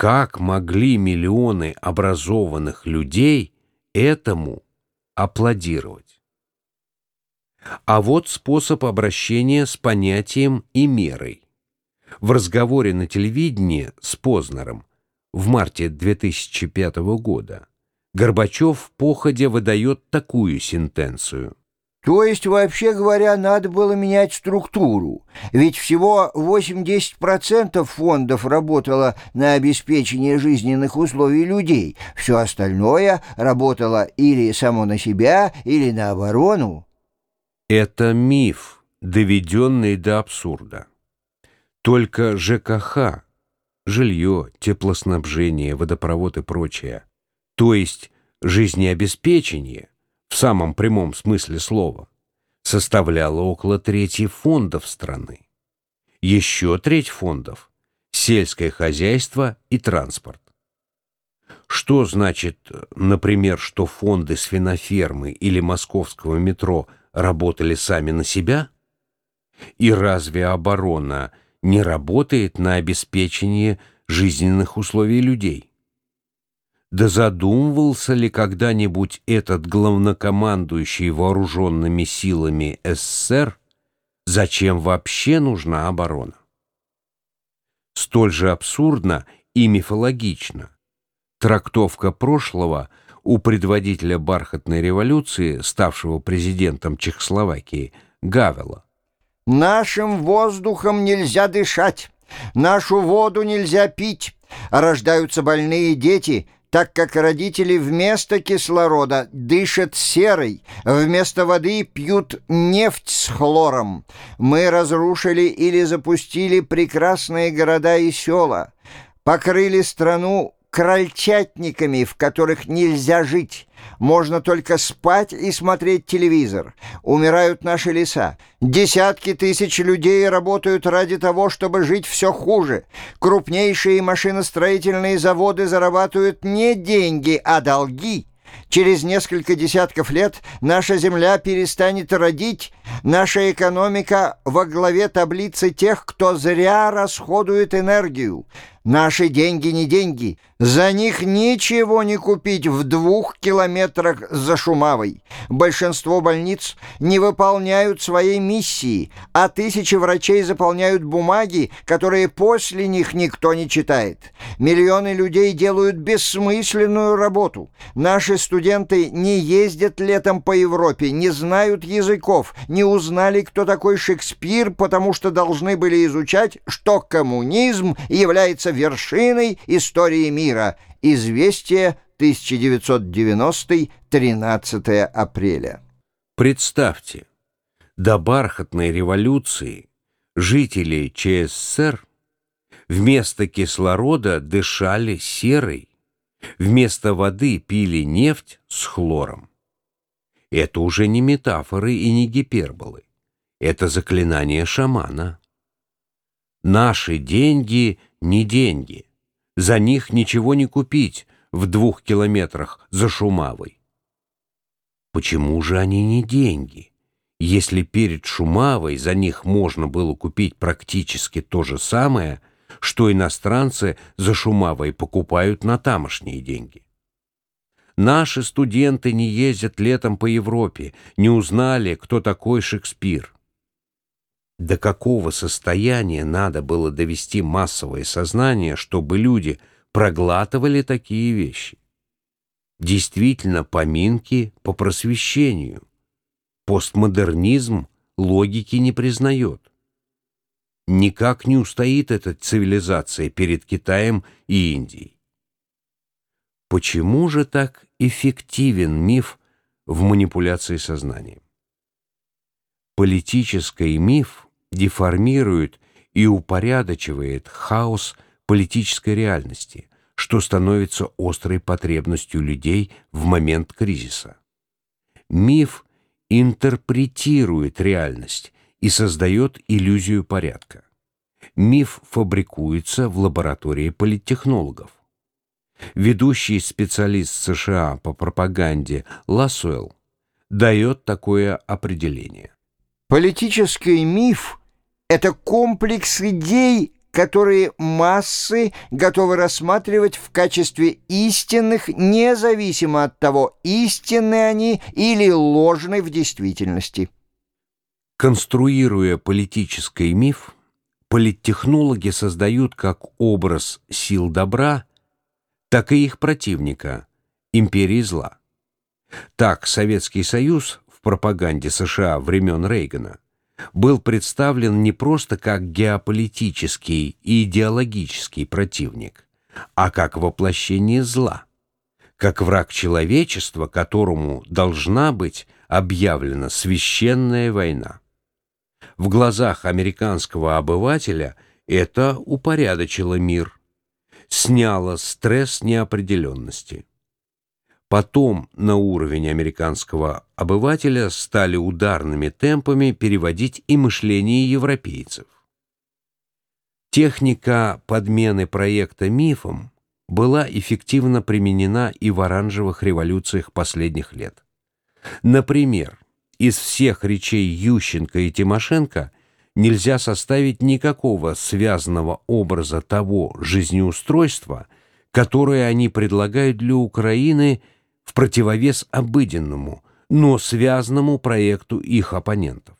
Как могли миллионы образованных людей этому аплодировать? А вот способ обращения с понятием и мерой. В разговоре на телевидении с Познером в марте 2005 года Горбачев походя выдает такую сентенцию. То есть, вообще говоря, надо было менять структуру. Ведь всего 80% фондов работало на обеспечение жизненных условий людей. Все остальное работало или само на себя, или на оборону. Это миф, доведенный до абсурда. Только ЖКХ, жилье, теплоснабжение, водопровод и прочее, то есть жизнеобеспечение, в самом прямом смысле слова, составляло около трети фондов страны. Еще треть фондов – сельское хозяйство и транспорт. Что значит, например, что фонды свинофермы или московского метро работали сами на себя? И разве оборона – не работает на обеспечение жизненных условий людей. Да задумывался ли когда-нибудь этот главнокомандующий вооруженными силами СССР, зачем вообще нужна оборона? Столь же абсурдно и мифологично трактовка прошлого у предводителя бархатной революции, ставшего президентом Чехословакии, Гавела. Нашим воздухом нельзя дышать, нашу воду нельзя пить, рождаются больные дети, так как родители вместо кислорода дышат серой, вместо воды пьют нефть с хлором. Мы разрушили или запустили прекрасные города и села, покрыли страну крольчатниками, в которых нельзя жить. Можно только спать и смотреть телевизор. Умирают наши леса. Десятки тысяч людей работают ради того, чтобы жить все хуже. Крупнейшие машиностроительные заводы зарабатывают не деньги, а долги. Через несколько десятков лет наша земля перестанет родить, наша экономика во главе таблицы тех, кто зря расходует энергию. Наши деньги не деньги. За них ничего не купить в двух километрах за Шумавой. Большинство больниц не выполняют своей миссии, а тысячи врачей заполняют бумаги, которые после них никто не читает. Миллионы людей делают бессмысленную работу. Наши студенты не ездят летом по Европе, не знают языков, не узнали, кто такой Шекспир, потому что должны были изучать, что коммунизм является вершиной истории мира. Известие 1990, 13 апреля. Представьте, до бархатной революции жители ЧССР вместо кислорода дышали серой, вместо воды пили нефть с хлором. Это уже не метафоры и не гиперболы. Это заклинание шамана. Наши деньги не деньги. За них ничего не купить в двух километрах за Шумавой. Почему же они не деньги? Если перед Шумавой за них можно было купить практически то же самое, что иностранцы за Шумавой покупают на тамошние деньги. Наши студенты не ездят летом по Европе, не узнали, кто такой Шекспир. До какого состояния надо было довести массовое сознание, чтобы люди проглатывали такие вещи? Действительно, поминки по просвещению. Постмодернизм логики не признает. Никак не устоит эта цивилизация перед Китаем и Индией. Почему же так эффективен миф в манипуляции сознанием? Политический миф деформирует и упорядочивает хаос политической реальности, что становится острой потребностью людей в момент кризиса. Миф интерпретирует реальность и создает иллюзию порядка. Миф фабрикуется в лаборатории политтехнологов. Ведущий специалист США по пропаганде Лассуэлл дает такое определение. Политический миф — это комплекс идей, которые массы готовы рассматривать в качестве истинных, независимо от того, истинны они или ложны в действительности. Конструируя политический миф, политтехнологи создают как образ сил добра, так и их противника – империи зла. Так Советский Союз в пропаганде США времен Рейгана был представлен не просто как геополитический и идеологический противник, а как воплощение зла, как враг человечества, которому должна быть объявлена священная война. В глазах американского обывателя это упорядочило мир, сняло стресс неопределенности. Потом на уровень американского обывателя стали ударными темпами переводить и мышление европейцев. Техника подмены проекта мифом была эффективно применена и в оранжевых революциях последних лет. Например, из всех речей Ющенко и Тимошенко нельзя составить никакого связанного образа того жизнеустройства, которое они предлагают для Украины – в противовес обыденному, но связанному проекту их оппонентов.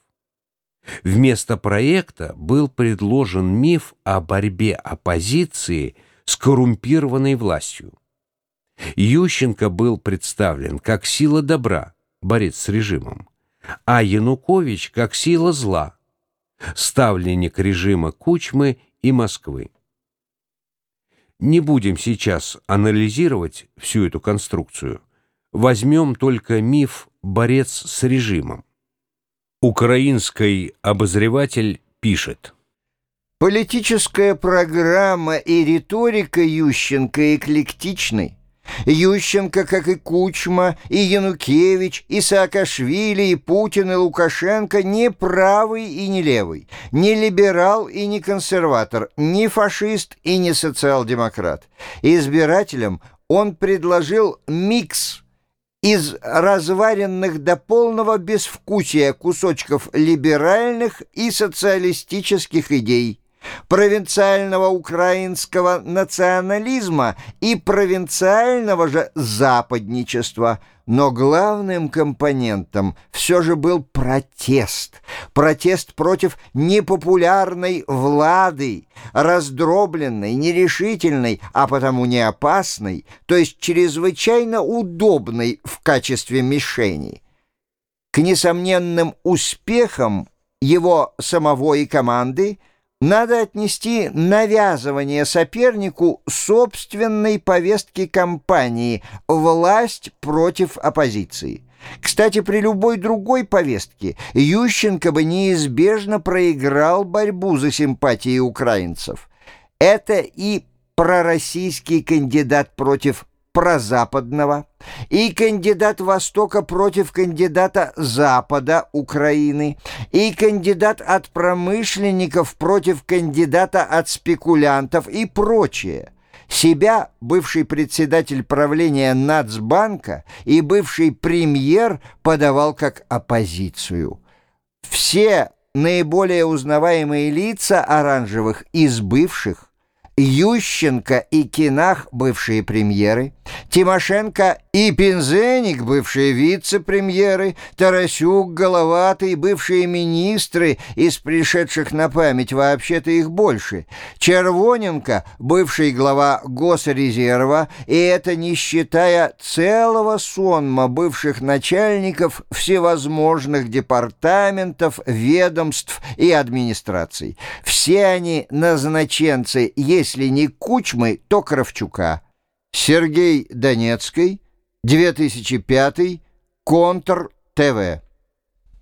Вместо проекта был предложен миф о борьбе оппозиции с коррумпированной властью. Ющенко был представлен как сила добра, борец с режимом, а Янукович как сила зла, ставленник режима Кучмы и Москвы. Не будем сейчас анализировать всю эту конструкцию – Возьмем только миф «Борец с режимом». Украинский обозреватель пишет. Политическая программа и риторика Ющенко эклектичны. Ющенко, как и Кучма, и Янукевич, и Саакашвили, и Путин, и Лукашенко не правый и не левый, не либерал и не консерватор, не фашист и не социал-демократ. Избирателям он предложил микс – из разваренных до полного безвкусия кусочков либеральных и социалистических идей, провинциального украинского национализма и провинциального же западничества – но главным компонентом все же был протест. Протест против непопулярной влады, раздробленной, нерешительной, а потому не опасной, то есть чрезвычайно удобной в качестве мишени. К несомненным успехам его самого и команды – надо отнести навязывание сопернику собственной повестки кампании «Власть против оппозиции». Кстати, при любой другой повестке Ющенко бы неизбежно проиграл борьбу за симпатии украинцев. Это и пророссийский кандидат против прозападного и кандидат Востока против кандидата Запада Украины, и кандидат от промышленников против кандидата от спекулянтов и прочее. Себя бывший председатель правления Нацбанка и бывший премьер подавал как оппозицию. Все наиболее узнаваемые лица оранжевых из бывших Ющенко и Кинах, бывшие премьеры, Тимошенко и Пензеник, бывшие вице-премьеры, Тарасюк, Головатый, бывшие министры, из пришедших на память вообще-то их больше, Червоненко, бывший глава Госрезерва, и это не считая целого сонма бывших начальников всевозможных департаментов, ведомств и администраций. Все они назначенцы, если не Кучмы, то Кравчука. Сергей Донецкий, 2005, Контр ТВ.